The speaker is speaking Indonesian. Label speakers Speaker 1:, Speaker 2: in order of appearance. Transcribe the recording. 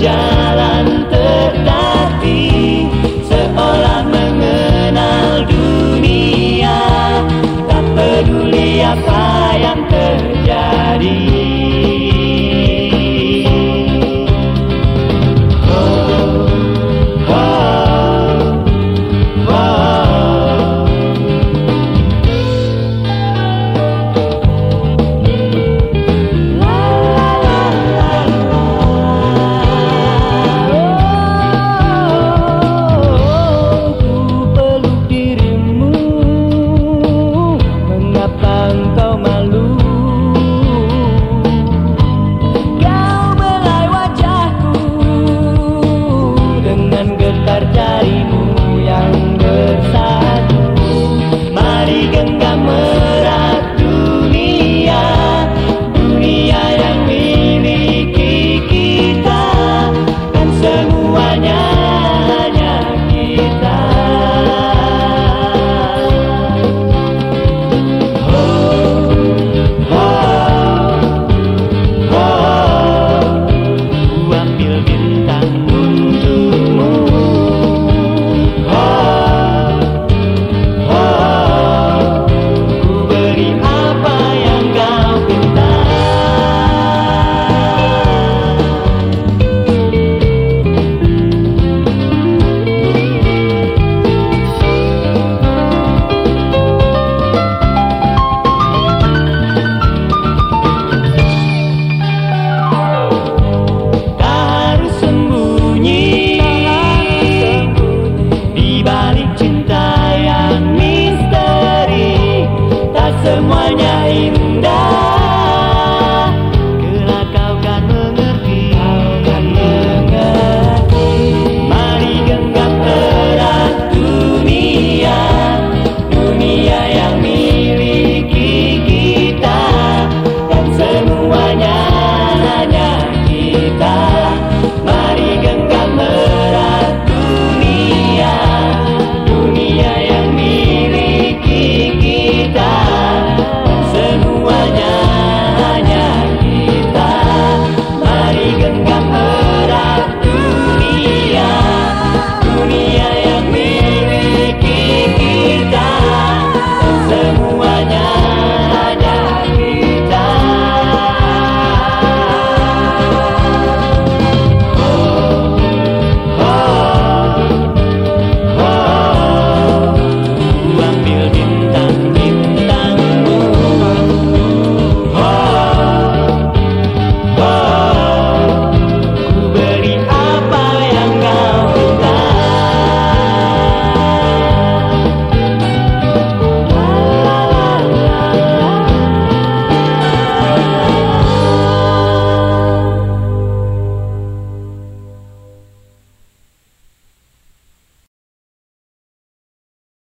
Speaker 1: Yeah. Semuanya indah